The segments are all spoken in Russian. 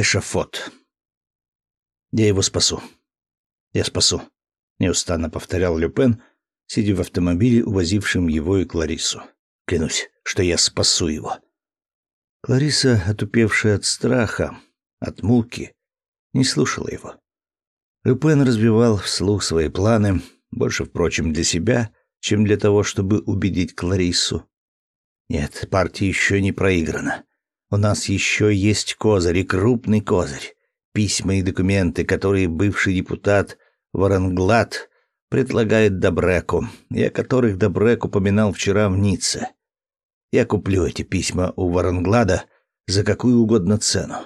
эшафот. Я его спасу. Я спасу, неустанно повторял Люпен, сидя в автомобиле, увозившем его и Кларису. Клянусь, что я спасу его. Клариса, отупевшая от страха, от муки, не слушала его. Люпен разбивал вслух свои планы, больше, впрочем, для себя, чем для того, чтобы убедить Кларису. Нет, партия еще не проиграна. У нас еще есть козырь, и крупный козырь. Письма и документы, которые бывший депутат Варанглад предлагает Добреку, и о которых Добрек упоминал вчера в Ницце. Я куплю эти письма у Варанглада за какую угодно цену.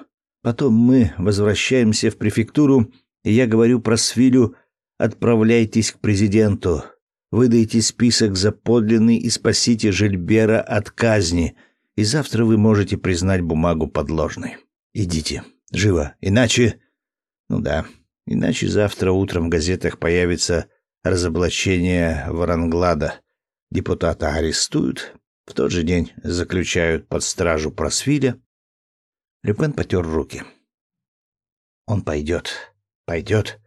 Потом мы возвращаемся в префектуру, и я говорю про Свилю «Отправляйтесь к президенту, выдайте список за подлинный и спасите Жильбера от казни», и завтра вы можете признать бумагу подложной. Идите, живо, иначе... Ну да, иначе завтра утром в газетах появится разоблачение Варанглада. Депутата арестуют, в тот же день заключают под стражу Просвиля. Люпен потер руки. Он пойдет, пойдет.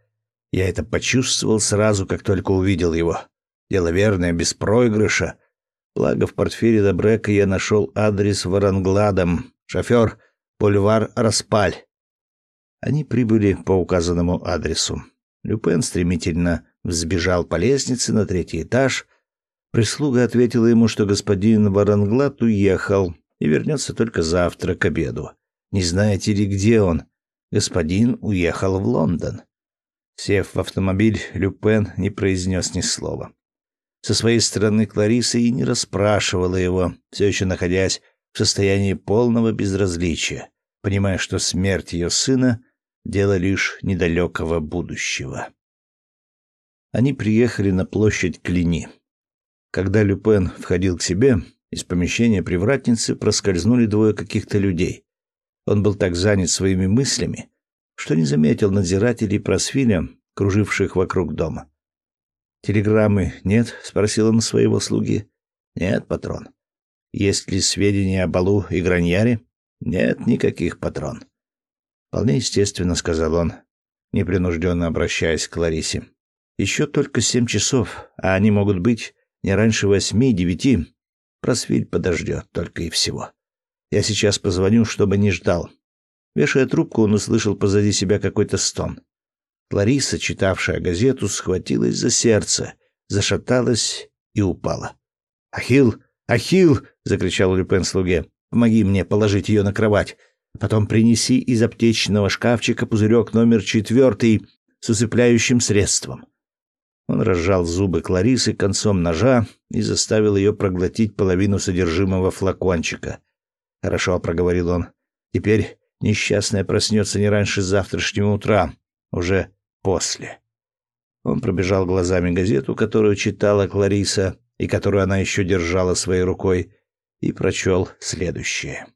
Я это почувствовал сразу, как только увидел его. Дело верное, без проигрыша. Благо в портфеле Добрека я нашел адрес Варангладом. Шофер Пульвар Распаль. Они прибыли по указанному адресу. Люпен стремительно взбежал по лестнице на третий этаж. Прислуга ответила ему, что господин Варанглад уехал и вернется только завтра к обеду. Не знаете ли, где он? Господин уехал в Лондон. Сев в автомобиль, Люпен не произнес ни слова. Со своей стороны Клариса и не расспрашивала его, все еще находясь в состоянии полного безразличия, понимая, что смерть ее сына — дело лишь недалекого будущего. Они приехали на площадь Клини. Когда Люпен входил к себе, из помещения привратницы проскользнули двое каких-то людей. Он был так занят своими мыслями, что не заметил надзирателей просфиля, круживших вокруг дома. «Телеграммы нет?» — спросил он своего слуги. «Нет, патрон». «Есть ли сведения о Балу и Граньяре?» «Нет никаких, патрон». «Вполне естественно», — сказал он, непринужденно обращаясь к Ларисе. «Еще только семь часов, а они могут быть не раньше восьми-девяти. Просвиль подождет только и всего. Я сейчас позвоню, чтобы не ждал». Вешая трубку, он услышал позади себя какой-то стон. Лариса, читавшая газету, схватилась за сердце, зашаталась и упала. «Ахилл! Ахилл!» — закричал Люпен слуге. «Помоги мне положить ее на кровать. Потом принеси из аптечного шкафчика пузырек номер четвертый с усыпляющим средством». Он разжал зубы Кларисы концом ножа и заставил ее проглотить половину содержимого флакончика. «Хорошо», — проговорил он. «Теперь несчастная проснется не раньше завтрашнего утра, уже после. Он пробежал глазами газету, которую читала Клариса и которую она еще держала своей рукой, и прочел следующее.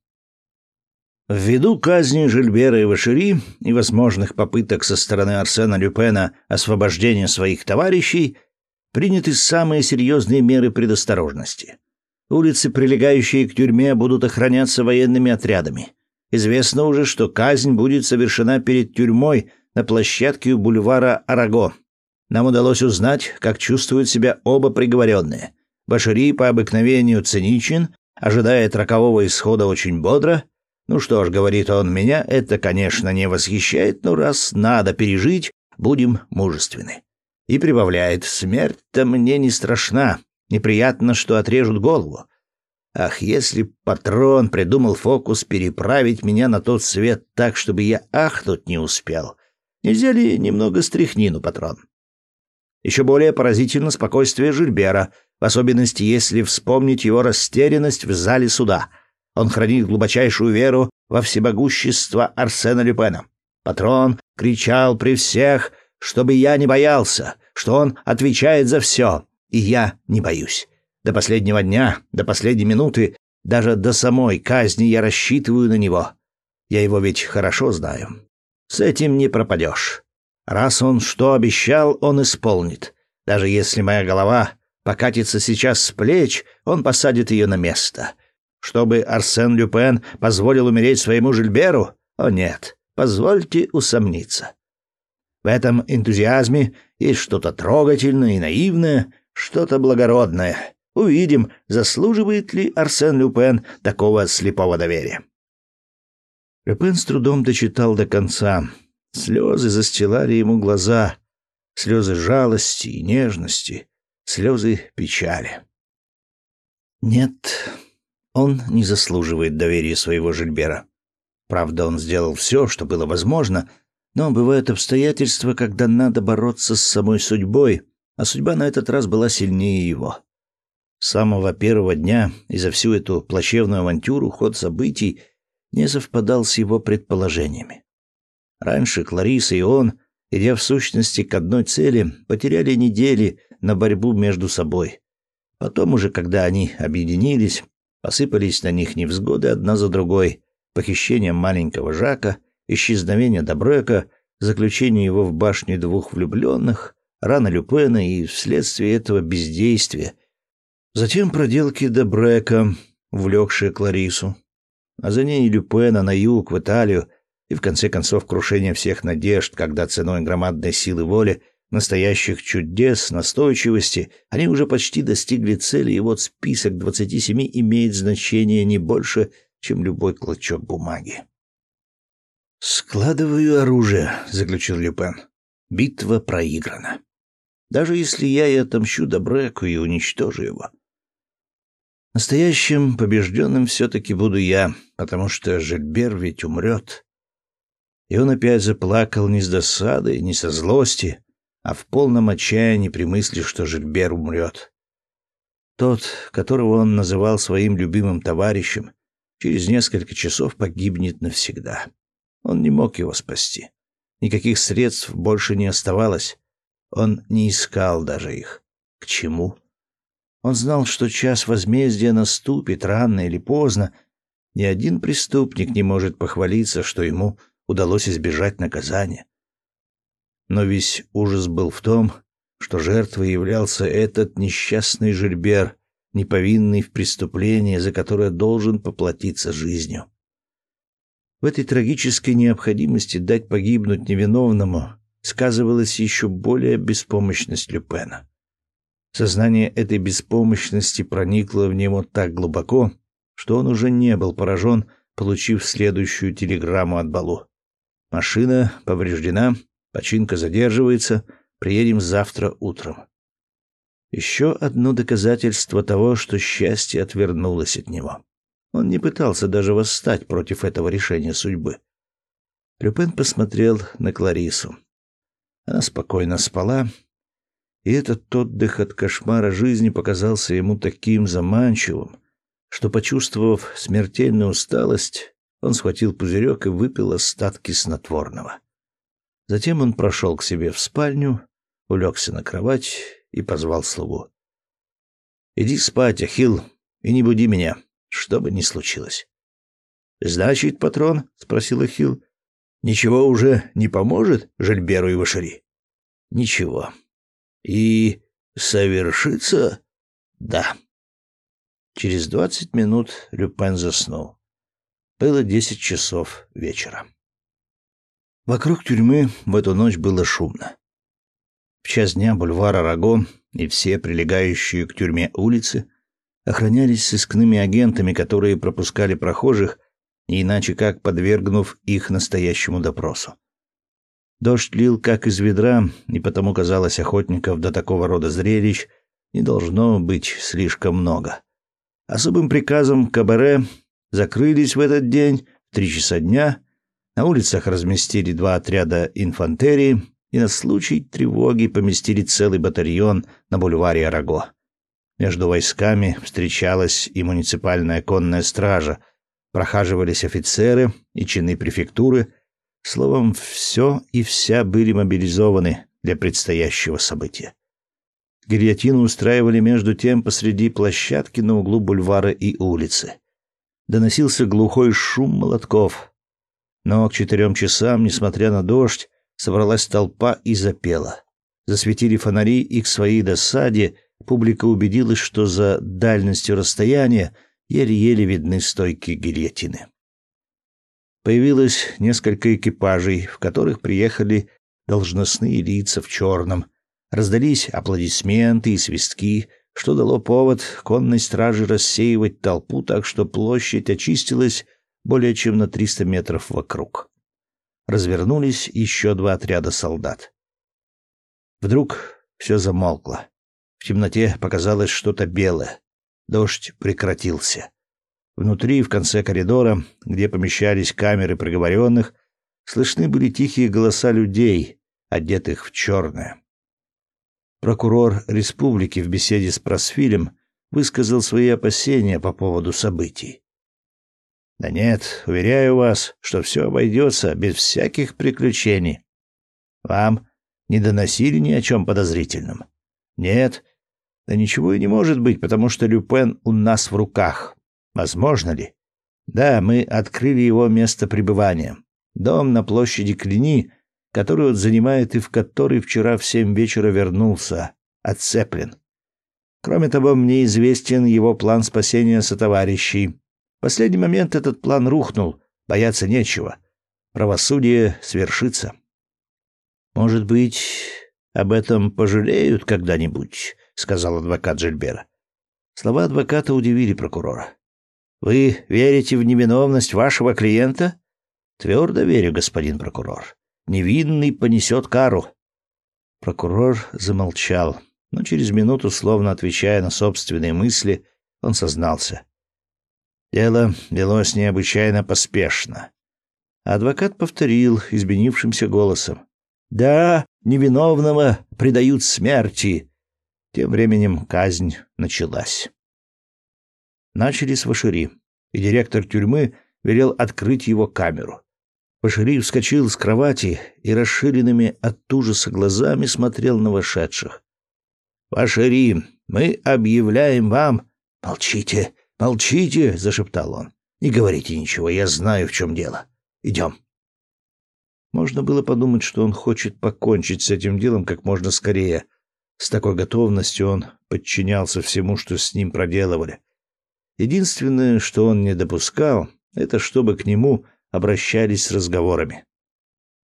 Ввиду казни Жильбера и Вашери и возможных попыток со стороны Арсена Люпена освобождения своих товарищей приняты самые серьезные меры предосторожности. Улицы, прилегающие к тюрьме, будут охраняться военными отрядами. Известно уже, что казнь будет совершена перед тюрьмой на площадке у бульвара Араго. Нам удалось узнать, как чувствуют себя оба приговоренные. Башири по обыкновению циничен, ожидает рокового исхода очень бодро. Ну что ж, говорит он, меня это, конечно, не восхищает, но раз надо пережить, будем мужественны. И прибавляет, смерть-то мне не страшна, неприятно, что отрежут голову. Ах, если патрон придумал фокус переправить меня на тот свет так, чтобы я ахнуть не успел, Нельзя ли немного стряхнину, патрон? Еще более поразительно спокойствие Жильбера, в особенности если вспомнить его растерянность в зале суда. Он хранит глубочайшую веру во всемогущество Арсена Люпена. Патрон кричал при всех, чтобы я не боялся, что он отвечает за все, и я не боюсь. До последнего дня, до последней минуты, даже до самой казни я рассчитываю на него. Я его ведь хорошо знаю. С этим не пропадешь. Раз он что обещал, он исполнит. Даже если моя голова покатится сейчас с плеч, он посадит ее на место. Чтобы Арсен Люпен позволил умереть своему Жильберу? О нет, позвольте усомниться. В этом энтузиазме есть что-то трогательное и наивное, что-то благородное. Увидим, заслуживает ли Арсен Люпен такого слепого доверия. Люпен с трудом дочитал до конца. Слезы застилали ему глаза, слезы жалости и нежности, слезы печали. Нет, он не заслуживает доверия своего Жильбера. Правда, он сделал все, что было возможно, но бывают обстоятельства, когда надо бороться с самой судьбой, а судьба на этот раз была сильнее его. С самого первого дня и за всю эту плачевную авантюру ход событий не совпадал с его предположениями. Раньше Клариса и он, идя в сущности к одной цели, потеряли недели на борьбу между собой. Потом уже, когда они объединились, посыпались на них невзгоды одна за другой, похищение маленького Жака, исчезновение Добрека, заключение его в башне двух влюбленных, рана Люпена и вследствие этого бездействия. Затем проделки Добрека, увлекшие Кларису, а за ней Люпена на юг, в Италию, и в конце концов крушение всех надежд, когда ценой громадной силы воли, настоящих чудес, настойчивости, они уже почти достигли цели, и вот список двадцати семи имеет значение не больше, чем любой клочок бумаги. «Складываю оружие», — заключил Люпен. «Битва проиграна. Даже если я и отомщу Добреку и уничтожу его. Настоящим побежденным все-таки буду я, потому что Жильбер ведь умрет». И он опять заплакал не с досады, не со злости, а в полном отчаянии при мысли, что Жильбер умрет. Тот, которого он называл своим любимым товарищем, через несколько часов погибнет навсегда. Он не мог его спасти. Никаких средств больше не оставалось. Он не искал даже их. К чему? Он знал, что час возмездия наступит рано или поздно. Ни один преступник не может похвалиться, что ему удалось избежать наказания. Но весь ужас был в том, что жертвой являлся этот несчастный Жильбер, неповинный в преступлении, за которое должен поплатиться жизнью. В этой трагической необходимости дать погибнуть невиновному сказывалась еще более беспомощность Люпена. Сознание этой беспомощности проникло в него так глубоко, что он уже не был поражен, получив следующую телеграмму от Балу. «Машина повреждена, починка задерживается, приедем завтра утром». Еще одно доказательство того, что счастье отвернулось от него. Он не пытался даже восстать против этого решения судьбы. Люпен посмотрел на Кларису. Она спокойно спала, и этот отдых от кошмара жизни показался ему таким заманчивым, что, почувствовав смертельную усталость, он схватил пузырек и выпил остатки снотворного. Затем он прошел к себе в спальню, улегся на кровать и позвал слугу. «Иди спать, Ахилл, и не буди меня, что бы ни случилось». «Значит, патрон?» — спросил Ахилл. «Ничего уже не поможет Жильберу и Вашери?» «Ничего. И совершится?» «Да». Через двадцать минут Люпен заснул. Было десять часов вечера. Вокруг тюрьмы в эту ночь было шумно. В час дня бульвар Арагон и все прилегающие к тюрьме улицы охранялись сыскными агентами, которые пропускали прохожих, иначе как подвергнув их настоящему допросу. Дождь лил как из ведра, и потому казалось охотников до такого рода зрелищ не должно быть слишком много. Особым приказом кабаре закрылись в этот день в три часа дня, на улицах разместили два отряда инфантерии, и на случай тревоги поместили целый батальон на бульваре Араго. Между войсками встречалась и муниципальная конная стража, прохаживались офицеры и чины префектуры. Словом, все и вся были мобилизованы для предстоящего события. Гильотину устраивали между тем посреди площадки на углу бульвара и улицы. Доносился глухой шум молотков. Но к четырем часам, несмотря на дождь, собралась толпа и запела. Засветили фонари, и к своей досаде публика убедилась, что за дальностью расстояния еле-еле видны стойки гильотины. Появилось несколько экипажей, в которых приехали должностные лица в черном. Раздались аплодисменты и свистки, что дало повод конной страже рассеивать толпу так, что площадь очистилась более чем на 300 метров вокруг. Развернулись еще два отряда солдат. Вдруг все замолкло. В темноте показалось что-то белое. Дождь прекратился. Внутри, в конце коридора, где помещались камеры приговоренных, слышны были тихие голоса людей, одетых в черное. Прокурор республики в беседе с Просфилем высказал свои опасения по поводу событий. Да нет, уверяю вас, что все обойдется без всяких приключений. Вам не доносили ни о чем подозрительном? Нет. Да ничего и не может быть, потому что Люпен у нас в руках. Возможно ли? Да, мы открыли его место пребывания. Дом на площади Клини, который он занимает и в который вчера в семь вечера вернулся, отцеплен. Кроме того, мне известен его план спасения сотоварищей. В последний момент этот план рухнул, бояться нечего. Правосудие свершится. Может быть, об этом пожалеют когда-нибудь, сказал адвокат Жильбера. Слова адвоката удивили прокурора. Вы верите в невиновность вашего клиента? Твердо верю, господин прокурор. Невинный понесет кару. Прокурор замолчал, но через минуту, словно отвечая на собственные мысли, он сознался. Дело велось необычайно поспешно. Адвокат повторил изменившимся голосом. «Да, невиновного предают смерти». Тем временем казнь началась. Начали с Вашири, и директор тюрьмы велел открыть его камеру. Вашири вскочил с кровати и расширенными от ужаса глазами смотрел на вошедших. «Вашири, мы объявляем вам...» «Молчите, молчите!» — зашептал он. «Не говорите ничего, я знаю, в чем дело. Идем». Можно было подумать, что он хочет покончить с этим делом как можно скорее. С такой готовностью он подчинялся всему, что с ним проделывали. Единственное, что он не допускал, это чтобы к нему обращались с разговорами.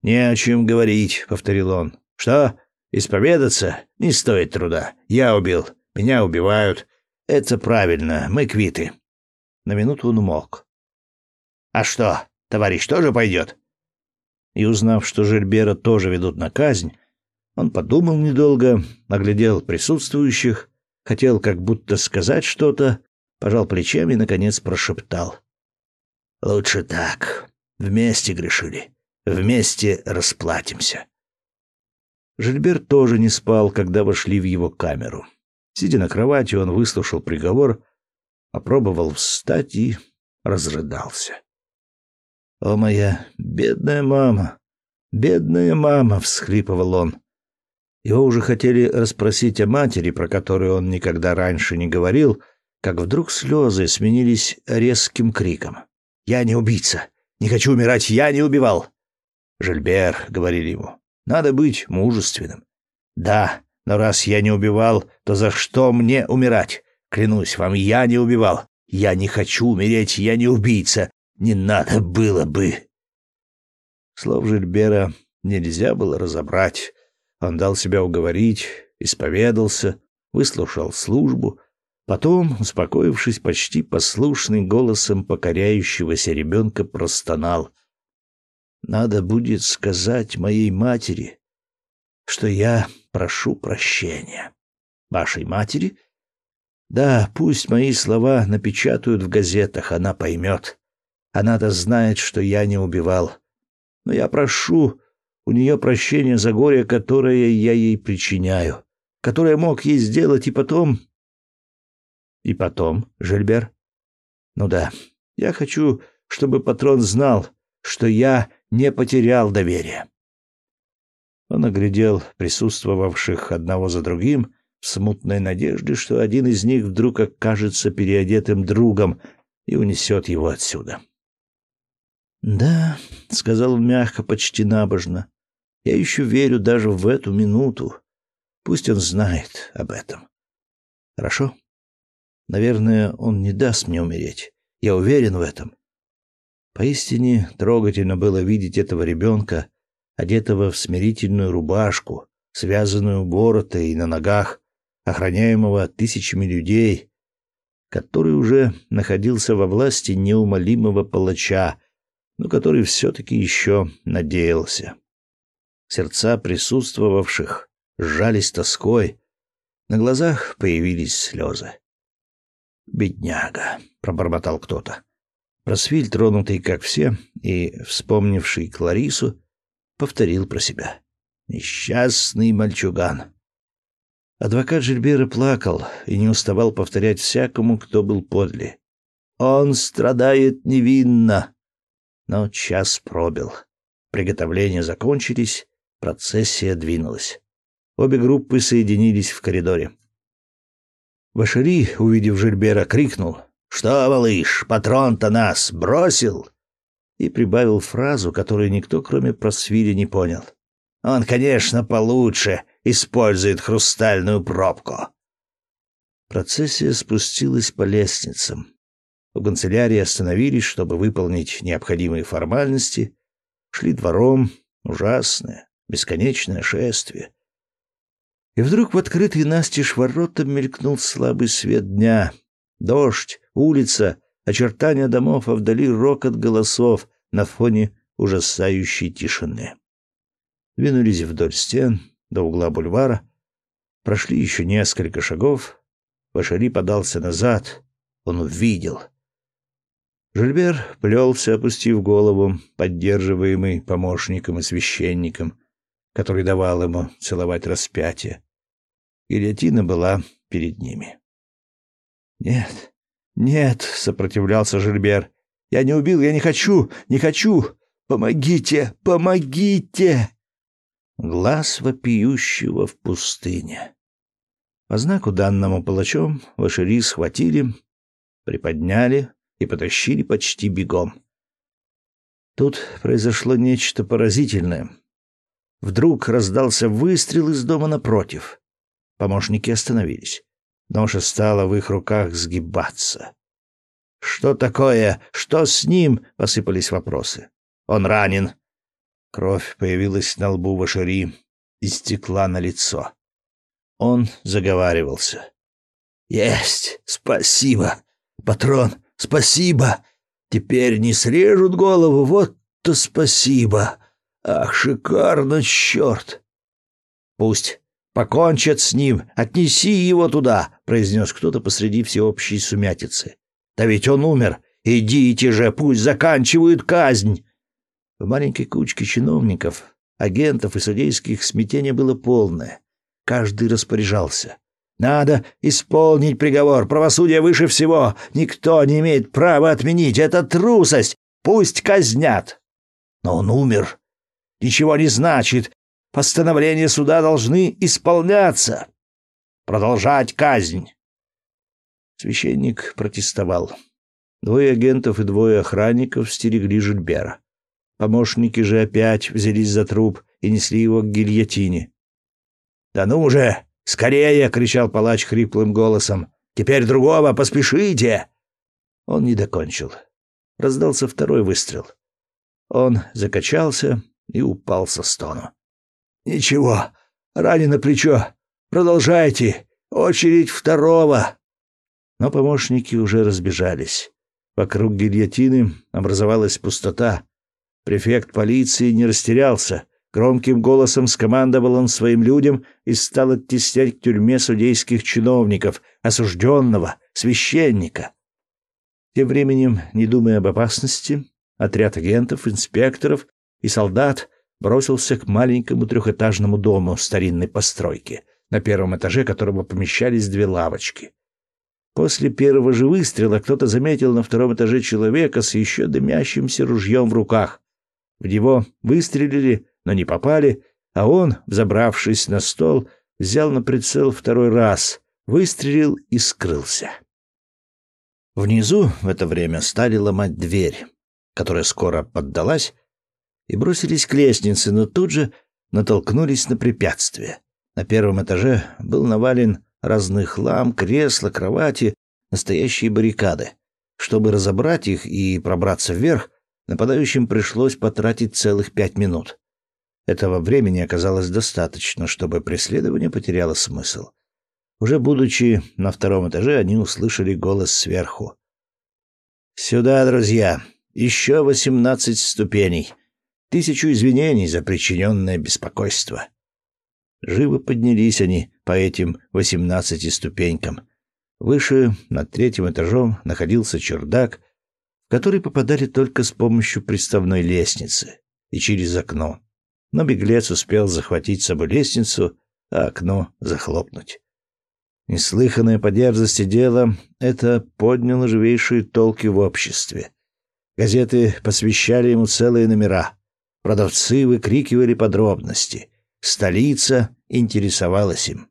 «Не о чем говорить», — повторил он. «Что? Исповедаться? Не стоит труда. Я убил. Меня убивают. Это правильно. Мы квиты». На минуту он умолк. «А что, товарищ тоже пойдет?» И узнав, что Жильбера тоже ведут на казнь, он подумал недолго, оглядел присутствующих, хотел как будто сказать что-то, пожал плечами и, наконец, прошептал. «Лучше так. Вместе грешили. Вместе расплатимся». Жильбер тоже не спал, когда вошли в его камеру. Сидя на кровати, он выслушал приговор, попробовал встать и разрыдался. «О, моя бедная мама! Бедная мама!» — всхлипывал он. Его уже хотели расспросить о матери, про которую он никогда раньше не говорил, — как вдруг слезы сменились резким криком. «Я не убийца! Не хочу умирать! Я не убивал!» «Жильбер», — говорили ему, — «надо быть мужественным». «Да, но раз я не убивал, то за что мне умирать? Клянусь вам, я не убивал. Я не хочу умереть, я не убийца. Не надо было бы». Слов Жильбера нельзя было разобрать. Он дал себя уговорить, исповедался, выслушал службу — Потом, успокоившись почти послушным голосом покоряющегося ребенка, простонал. «Надо будет сказать моей матери, что я прошу прощения. Вашей матери? Да, пусть мои слова напечатают в газетах, она поймет. Она-то знает, что я не убивал. Но я прошу у нее прощения за горе, которое я ей причиняю, которое мог ей сделать, и потом и потом, Жильбер? Ну да, я хочу, чтобы патрон знал, что я не потерял доверия. Он оглядел присутствовавших одного за другим в смутной надежде, что один из них вдруг окажется переодетым другом и унесет его отсюда. «Да», — сказал он мягко, почти набожно, — «я еще верю даже в эту минуту. Пусть он знает об этом. Хорошо?» Наверное, он не даст мне умереть. Я уверен в этом. Поистине трогательно было видеть этого ребенка, одетого в смирительную рубашку, связанную боротой и на ногах, охраняемого тысячами людей, который уже находился во власти неумолимого палача, но который все-таки еще надеялся. Сердца присутствовавших сжались тоской, на глазах появились слезы. «Бедняга», — пробормотал кто-то. Просвиль, тронутый, как все, и вспомнивший Кларису, повторил про себя. «Несчастный мальчуган». Адвокат Жильбера плакал и не уставал повторять всякому, кто был подле. «Он страдает невинно!» Но час пробил. Приготовления закончились, процессия двинулась. Обе группы соединились в коридоре. Башари, увидев Жильбера, крикнул «Что, малыш, патрон-то нас бросил?» и прибавил фразу, которую никто, кроме Просвири, не понял. «Он, конечно, получше использует хрустальную пробку». Процессия спустилась по лестницам. У канцелярии остановились, чтобы выполнить необходимые формальности, шли двором, ужасное, бесконечное шествие. И вдруг в открытые настежь ворота мелькнул слабый свет дня. Дождь, улица, очертания домов, а вдали рокот голосов на фоне ужасающей тишины. Двинулись вдоль стен до угла бульвара, прошли еще несколько шагов. Башари подался назад. Он увидел. Жильбер плелся, опустив голову, поддерживаемый помощником и священником, который давал ему целовать распятие. Гильотина была перед ними. «Нет, нет», — сопротивлялся Жильбер. «Я не убил, я не хочу, не хочу! Помогите, помогите!» Глаз вопиющего в пустыне. По знаку данному палачом Вашири схватили, приподняли и потащили почти бегом. Тут произошло нечто поразительное. Вдруг раздался выстрел из дома напротив. Помощники остановились. Ноша стала в их руках сгибаться. «Что такое? Что с ним?» — посыпались вопросы. «Он ранен». Кровь появилась на лбу Вашари и стекла на лицо. Он заговаривался. «Есть! Спасибо! Патрон, спасибо! Теперь не срежут голову, вот-то спасибо! Ах, шикарно, черт!» «Пусть Покончат с ним, отнеси его туда, произнес кто-то посреди всеобщей сумятицы. Да ведь он умер. Идите же, пусть заканчивают казнь. В маленькой кучке чиновников, агентов и судейских смятение было полное. Каждый распоряжался. Надо исполнить приговор. Правосудие выше всего. Никто не имеет права отменить. Это трусость. Пусть казнят. Но он умер. Ничего не значит. Постановления суда должны исполняться. Продолжать казнь. Священник протестовал. Двое агентов и двое охранников стерегли Жильбера. Помощники же опять взялись за труп и несли его к гильотине. «Да ну же! Скорее!» — кричал палач хриплым голосом. «Теперь другого! Поспешите!» Он не докончил. Раздался второй выстрел. Он закачался и упал со стону. Ничего, ранено плечо. Продолжайте. Очередь второго. Но помощники уже разбежались. Вокруг гильотины образовалась пустота. Префект полиции не растерялся. Громким голосом скомандовал он своим людям и стал оттеснять к тюрьме судейских чиновников, осужденного, священника. Тем временем, не думая об опасности, отряд агентов, инспекторов и солдат бросился к маленькому трехэтажному дому старинной постройки, на первом этаже которого помещались две лавочки. После первого же выстрела кто-то заметил на втором этаже человека с еще дымящимся ружьем в руках. В него выстрелили, но не попали, а он, взобравшись на стол, взял на прицел второй раз, выстрелил и скрылся. Внизу в это время стали ломать дверь, которая скоро поддалась, и бросились к лестнице, но тут же натолкнулись на препятствие. На первом этаже был навален разный хлам, кресла, кровати, настоящие баррикады. Чтобы разобрать их и пробраться вверх, нападающим пришлось потратить целых пять минут. Этого времени оказалось достаточно, чтобы преследование потеряло смысл. Уже будучи на втором этаже, они услышали голос сверху. «Сюда, друзья! Еще восемнадцать ступеней. Тысячу извинений за причиненное беспокойство». Живо поднялись они по этим восемнадцати ступенькам. Выше, над третьим этажом, находился чердак, в который попадали только с помощью приставной лестницы и через окно. Но беглец успел захватить с собой лестницу, а окно захлопнуть. Неслыханное по дерзости дело это подняло живейшие толки в обществе. Газеты посвящали ему целые номера. Продавцы выкрикивали подробности. Столица интересовалась им.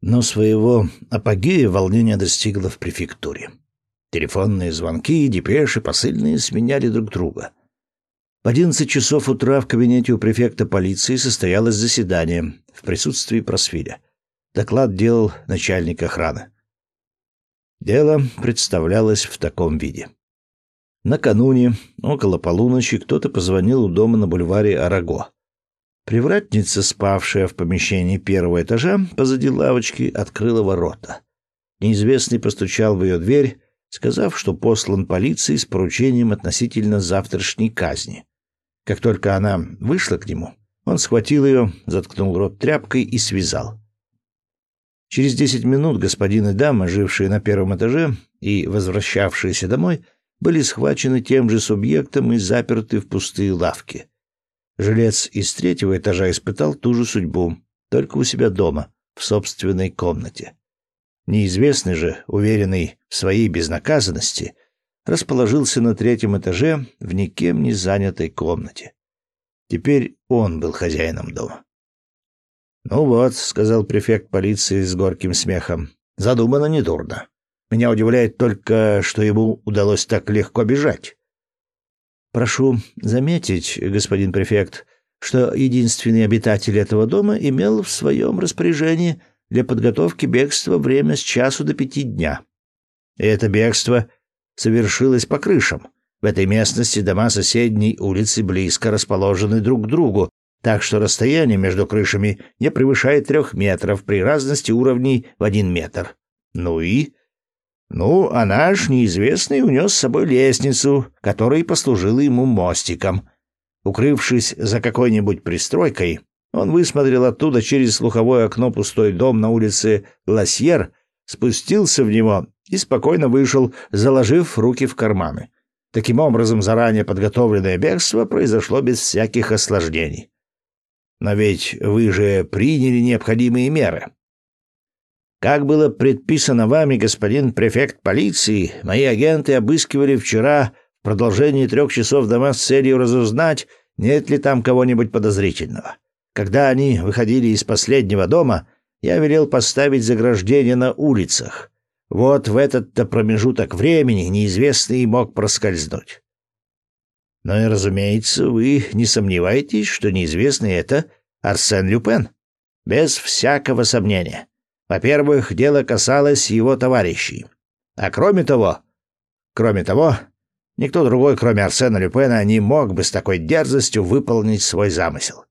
Но своего апогея волнение достигло в префектуре. Телефонные звонки, депеши, посыльные сменяли друг друга. В одиннадцать часов утра в кабинете у префекта полиции состоялось заседание в присутствии Просфиля. Доклад делал начальник охраны. Дело представлялось в таком виде. Накануне, около полуночи, кто-то позвонил у дома на бульваре Араго. Привратница, спавшая в помещении первого этажа, позади лавочки, открыла ворота. Неизвестный постучал в ее дверь, сказав, что послан полицией с поручением относительно завтрашней казни. Как только она вышла к нему, он схватил ее, заткнул рот тряпкой и связал. Через десять минут господин и дама, жившие на первом этаже и возвращавшиеся домой, были схвачены тем же субъектом и заперты в пустые лавки. Жилец из третьего этажа испытал ту же судьбу, только у себя дома, в собственной комнате. Неизвестный же, уверенный в своей безнаказанности, расположился на третьем этаже в никем не занятой комнате. Теперь он был хозяином дома. «Ну вот», — сказал префект полиции с горьким смехом, — «задумано недурно. Меня удивляет только, что ему удалось так легко бежать. Прошу заметить, господин префект, что единственный обитатель этого дома имел в своем распоряжении для подготовки бегства время с часу до пяти дня. И это бегство совершилось по крышам. В этой местности дома соседней улицы близко расположены друг к другу, так что расстояние между крышами не превышает трех метров при разности уровней в один метр. Ну и ну, а наш неизвестный унес с собой лестницу, которая послужила ему мостиком. Укрывшись за какой-нибудь пристройкой, он высмотрел оттуда через слуховое окно пустой дом на улице Ласьер, спустился в него и спокойно вышел, заложив руки в карманы. Таким образом, заранее подготовленное бегство произошло без всяких осложнений. Но ведь вы же приняли необходимые меры. Как было предписано вами, господин префект полиции, мои агенты обыскивали вчера в продолжении трех часов дома с целью разузнать, нет ли там кого-нибудь подозрительного. Когда они выходили из последнего дома, я велел поставить заграждение на улицах. Вот в этот-то промежуток времени неизвестный мог проскользнуть. Но и, разумеется, вы не сомневаетесь, что неизвестный — это Арсен Люпен? Без всякого сомнения. Во-первых, дело касалось его товарищей. А кроме того, кроме того, никто другой, кроме Арсена Люпена, не мог бы с такой дерзостью выполнить свой замысел.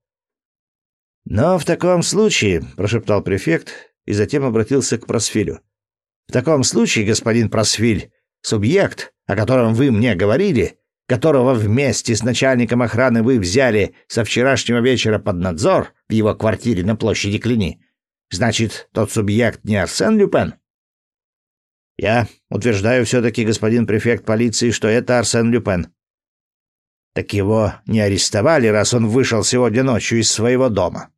«Но в таком случае», — прошептал префект и затем обратился к Просфилю. «В таком случае, господин Просфиль, субъект, о котором вы мне говорили, которого вместе с начальником охраны вы взяли со вчерашнего вечера под надзор в его квартире на площади Клини, Значит, тот субъект не Арсен Люпен? Я утверждаю все-таки, господин префект полиции, что это Арсен Люпен. Так его не арестовали, раз он вышел сегодня ночью из своего дома.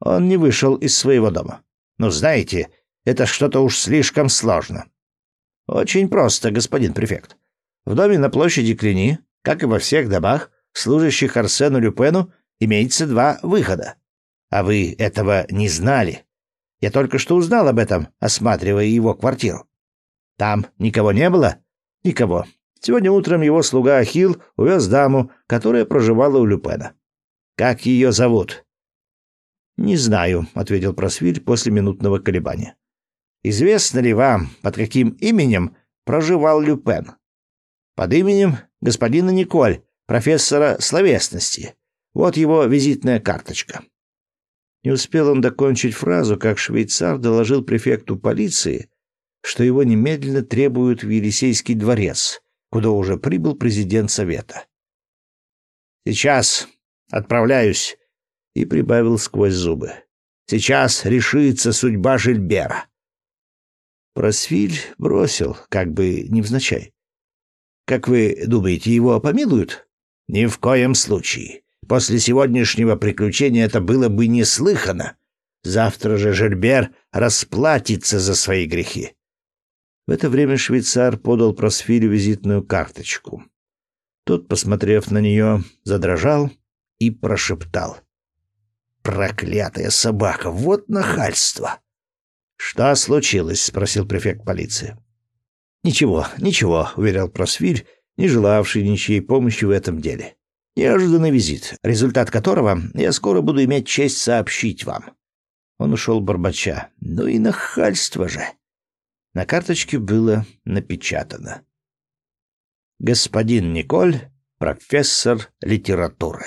Он не вышел из своего дома. Ну, знаете, это что-то уж слишком сложно. Очень просто, господин префект. В доме на площади Клини, как и во всех домах, служащих Арсену Люпену, имеется два выхода. А вы этого не знали. Я только что узнал об этом, осматривая его квартиру. Там никого не было? Никого. Сегодня утром его слуга Ахил увез даму, которая проживала у Люпена. Как ее зовут? Не знаю, ответил Просвиль после минутного колебания. Известно ли вам, под каким именем проживал Люпен? Под именем господина Николь, профессора словесности. Вот его визитная карточка. Не успел он докончить фразу, как швейцар доложил префекту полиции, что его немедленно требуют в Елисейский дворец, куда уже прибыл президент совета. «Сейчас отправляюсь», — и прибавил сквозь зубы. «Сейчас решится судьба Жильбера». Просвиль бросил, как бы невзначай. «Как вы думаете, его помилуют?» «Ни в коем случае. После сегодняшнего приключения это было бы неслыхано. Завтра же Жильбер расплатится за свои грехи. В это время швейцар подал Просфилю визитную карточку. Тот, посмотрев на нее, задрожал и прошептал. «Проклятая собака! Вот нахальство!» «Что случилось?» — спросил префект полиции. «Ничего, ничего», — уверял Просвиль, не желавший ничьей помощи в этом деле. «Неожиданный визит, результат которого я скоро буду иметь честь сообщить вам». Он ушел бормоча. «Ну и нахальство же!» На карточке было напечатано. Господин Николь, профессор литературы.